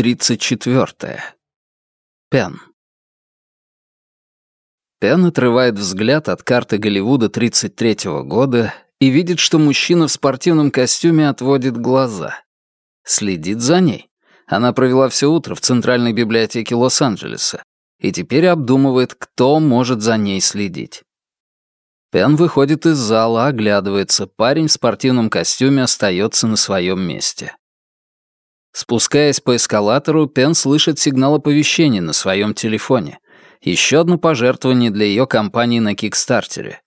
34. Пен. Пен отрывает взгляд от карты Голливуда 33-го года и видит, что мужчина в спортивном костюме отводит глаза. Следит за ней. Она провела все утро в Центральной библиотеке Лос-Анджелеса и теперь обдумывает, кто может за ней следить. Пен выходит из зала, оглядывается. Парень в спортивном костюме остается на своем месте. Спускаясь по эскалатору, Пен слышит сигнал оповещения на своем телефоне. Еще одно пожертвование для ее компании на Кикстартере.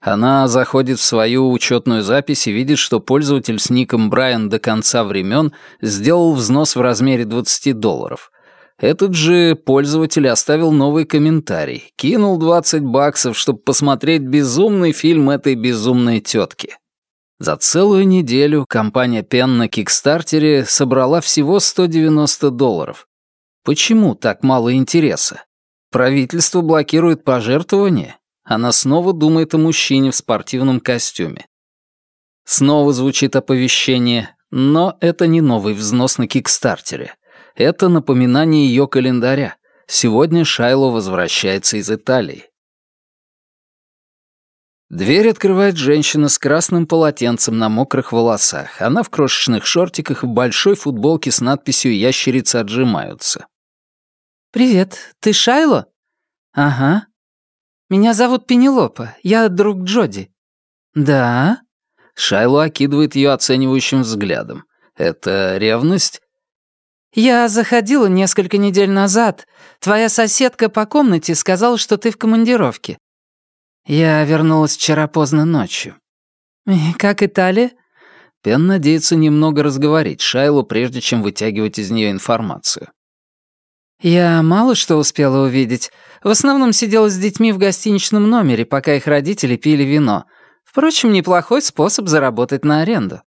Она заходит в свою учетную запись и видит, что пользователь с ником Брайан до конца времен сделал взнос в размере 20 долларов. Этот же пользователь оставил новый комментарий, кинул 20 баксов, чтобы посмотреть безумный фильм этой безумной тетки. За целую неделю компания Пен на Кикстартере собрала всего 190 долларов. Почему так мало интереса? Правительство блокирует пожертвования? Она снова думает о мужчине в спортивном костюме. Снова звучит оповещение, но это не новый взнос на Кикстартере. Это напоминание ее календаря. Сегодня Шайло возвращается из Италии. Дверь открывает женщина с красным полотенцем на мокрых волосах. Она в крошечных шортиках и большой футболке с надписью «Ящерицы отжимаются». «Привет, ты Шайло?» «Ага». «Меня зовут Пенелопа, я друг Джоди». «Да?» Шайло окидывает ее оценивающим взглядом. «Это ревность?» «Я заходила несколько недель назад. Твоя соседка по комнате сказала, что ты в командировке. Я вернулась вчера поздно ночью. И как Италия? Пен надеется немного разговорить Шайлу, прежде чем вытягивать из нее информацию. Я мало что успела увидеть. В основном сидела с детьми в гостиничном номере, пока их родители пили вино. Впрочем, неплохой способ заработать на аренду.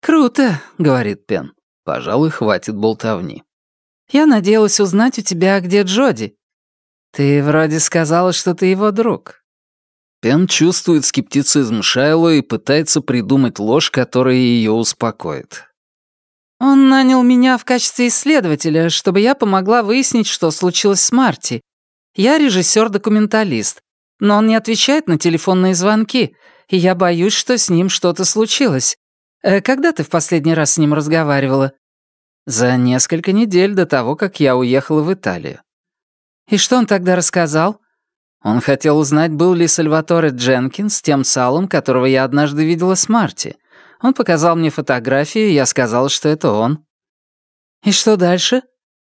«Круто», — говорит Пен. Пожалуй, хватит болтовни. «Я надеялась узнать у тебя, где Джоди. Ты вроде сказала, что ты его друг». Пен чувствует скептицизм Шайло и пытается придумать ложь, которая ее успокоит. «Он нанял меня в качестве исследователя, чтобы я помогла выяснить, что случилось с Марти. Я режиссер-документалист, но он не отвечает на телефонные звонки, и я боюсь, что с ним что-то случилось. Э, когда ты в последний раз с ним разговаривала?» «За несколько недель до того, как я уехала в Италию». «И что он тогда рассказал?» Он хотел узнать, был ли Сальваторе Дженкинс тем салом, которого я однажды видела с Марти. Он показал мне фотографию, и я сказала, что это он. И что дальше?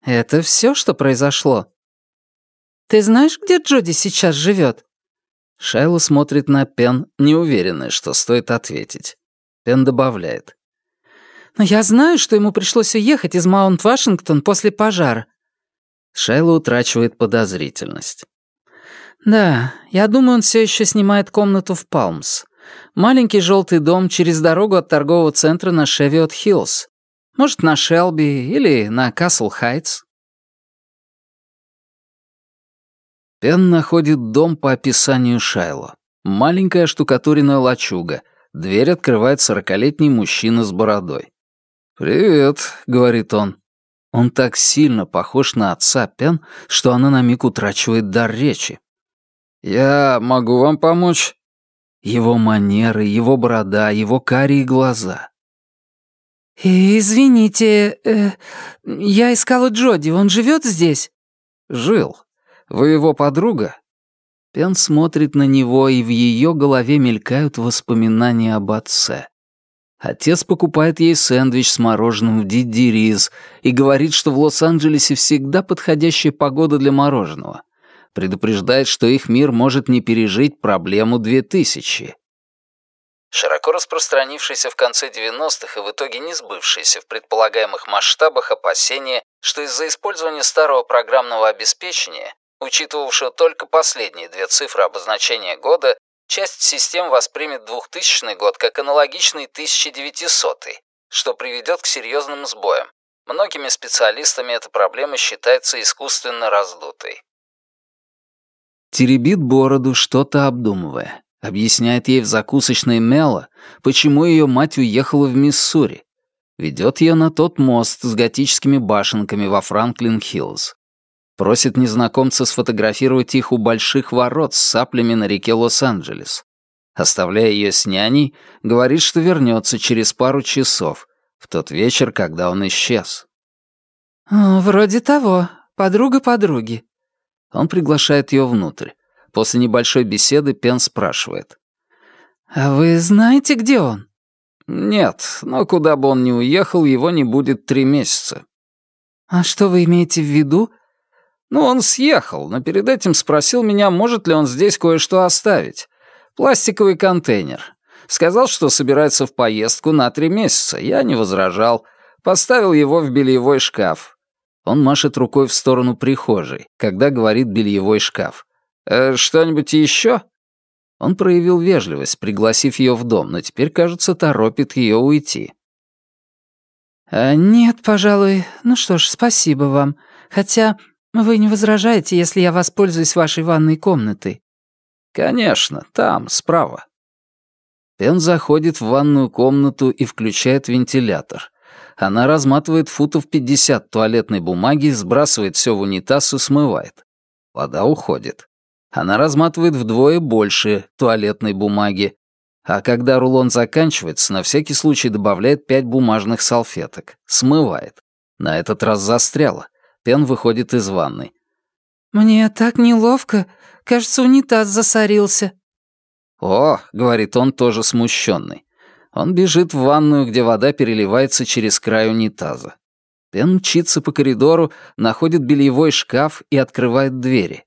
Это все, что произошло. Ты знаешь, где Джоди сейчас живет? Шайло смотрит на Пен, неуверенная, что стоит ответить. Пен добавляет. «Но я знаю, что ему пришлось уехать из Маунт-Вашингтон после пожара». Шайло утрачивает подозрительность. Да, я думаю, он все еще снимает комнату в Палмс. Маленький желтый дом через дорогу от торгового центра на Шевиот Хиллз. Может, на Шелби или на Касл Хайтс. Пен находит дом по описанию Шайло. Маленькая штукатуренная лачуга. Дверь открывает сорокалетний мужчина с бородой. «Привет», — говорит он. Он так сильно похож на отца Пен, что она на миг утрачивает дар речи. «Я могу вам помочь?» Его манеры, его борода, его карие глаза. «Извините, э, я искала Джоди, он живет здесь?» «Жил. Вы его подруга?» Пен смотрит на него, и в ее голове мелькают воспоминания об отце. Отец покупает ей сэндвич с мороженым в Дидди и говорит, что в Лос-Анджелесе всегда подходящая погода для мороженого предупреждает, что их мир может не пережить проблему 2000. Широко распространившееся в конце 90-х и в итоге не сбывшееся в предполагаемых масштабах опасения, что из-за использования старого программного обеспечения, учитывавшего только последние две цифры обозначения года, часть систем воспримет 2000 год как аналогичный 1900 что приведет к серьезным сбоям. Многими специалистами эта проблема считается искусственно раздутой. Теребит бороду, что-то обдумывая. Объясняет ей в закусочной Мела, почему ее мать уехала в Миссури. Ведет ее на тот мост с готическими башенками во Франклин-Хиллз. Просит незнакомца сфотографировать их у больших ворот с саплями на реке Лос-Анджелес. Оставляя ее с няней, говорит, что вернется через пару часов, в тот вечер, когда он исчез. «Вроде того. Подруга подруги». Он приглашает ее внутрь. После небольшой беседы Пен спрашивает. «А вы знаете, где он?» «Нет, но куда бы он ни уехал, его не будет три месяца». «А что вы имеете в виду?» «Ну, он съехал, но перед этим спросил меня, может ли он здесь кое-что оставить. Пластиковый контейнер. Сказал, что собирается в поездку на три месяца. Я не возражал. Поставил его в бельевой шкаф. Он машет рукой в сторону прихожей, когда говорит «бельевой шкаф». «Э, «Что-нибудь еще?» Он проявил вежливость, пригласив ее в дом, но теперь, кажется, торопит ее уйти. «А «Нет, пожалуй. Ну что ж, спасибо вам. Хотя вы не возражаете, если я воспользуюсь вашей ванной комнатой?» «Конечно, там, справа». Пен заходит в ванную комнату и включает вентилятор. Она разматывает футов 50 туалетной бумаги, сбрасывает все в унитаз и смывает. Вода уходит. Она разматывает вдвое больше туалетной бумаги, а когда рулон заканчивается, на всякий случай добавляет пять бумажных салфеток. Смывает. На этот раз застряла. Пен выходит из ванной. «Мне так неловко. Кажется, унитаз засорился». «О», — говорит он, тоже смущенный. Он бежит в ванную, где вода переливается через край унитаза. Пен мчится по коридору, находит бельевой шкаф и открывает двери.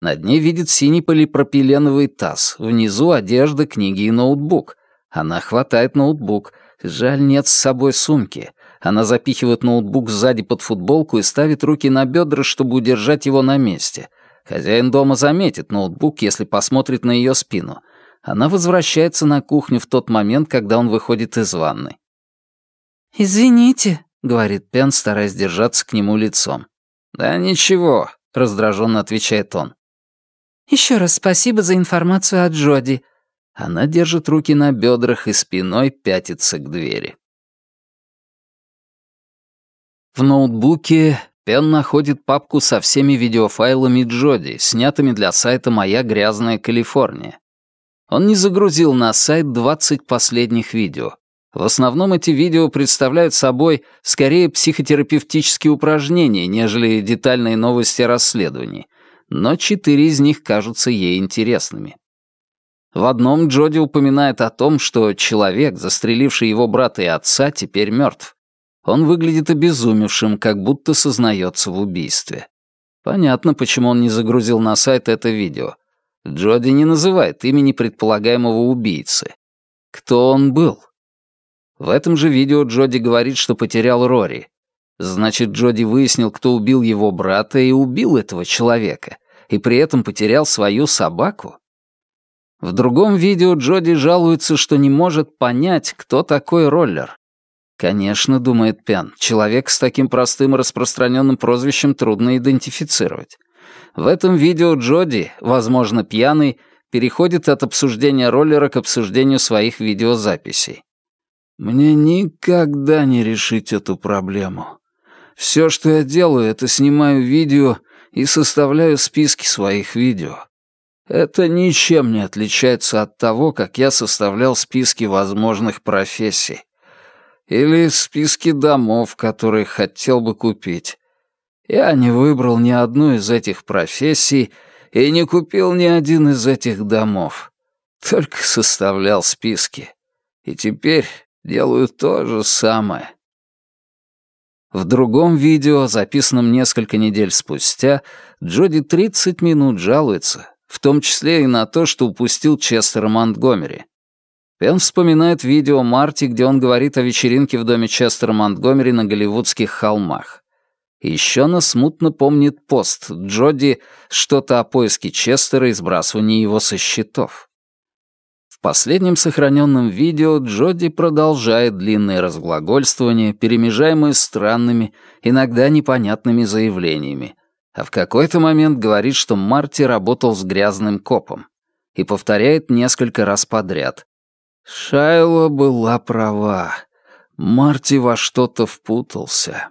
На дне видит синий полипропиленовый таз. Внизу одежда, книги и ноутбук. Она хватает ноутбук. Жаль, нет с собой сумки. Она запихивает ноутбук сзади под футболку и ставит руки на бедра, чтобы удержать его на месте. Хозяин дома заметит ноутбук, если посмотрит на ее спину. Она возвращается на кухню в тот момент, когда он выходит из ванной. «Извините», — говорит Пен, стараясь держаться к нему лицом. «Да ничего», — раздраженно отвечает он. Еще раз спасибо за информацию от Джоди». Она держит руки на бедрах и спиной пятится к двери. В ноутбуке Пен находит папку со всеми видеофайлами Джоди, снятыми для сайта «Моя грязная Калифорния». Он не загрузил на сайт 20 последних видео. В основном эти видео представляют собой скорее психотерапевтические упражнения, нежели детальные новости о расследовании — но четыре из них кажутся ей интересными. В одном Джоди упоминает о том, что человек, застреливший его брата и отца, теперь мертв. Он выглядит обезумевшим, как будто сознается в убийстве. Понятно, почему он не загрузил на сайт это видео. Джоди не называет имени предполагаемого убийцы. Кто он был? В этом же видео Джоди говорит, что потерял Рори. Значит, Джоди выяснил, кто убил его брата и убил этого человека, и при этом потерял свою собаку? В другом видео Джоди жалуется, что не может понять, кто такой роллер. Конечно, думает Пен, человек с таким простым и распространенным прозвищем трудно идентифицировать. В этом видео Джоди, возможно, пьяный, переходит от обсуждения роллера к обсуждению своих видеозаписей. «Мне никогда не решить эту проблему. Все, что я делаю, это снимаю видео и составляю списки своих видео. Это ничем не отличается от того, как я составлял списки возможных профессий. Или списки домов, которые хотел бы купить. Я не выбрал ни одну из этих профессий и не купил ни один из этих домов. Только составлял списки. И теперь делаю то же самое. В другом видео, записанном несколько недель спустя, Джоди 30 минут жалуется, в том числе и на то, что упустил Честера Монтгомери. Пен вспоминает видео Марти, где он говорит о вечеринке в доме Честера Монтгомери на Голливудских холмах. Еще она смутно помнит пост Джоди что-то о поиске Честера и сбрасывании его со счетов. В последнем сохраненном видео Джоди продолжает длинное разглагольствование, перемежаемое странными, иногда непонятными заявлениями, а в какой-то момент говорит, что Марти работал с грязным копом, и повторяет несколько раз подряд. Шайла была права. Марти во что-то впутался.